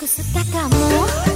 くしたかも。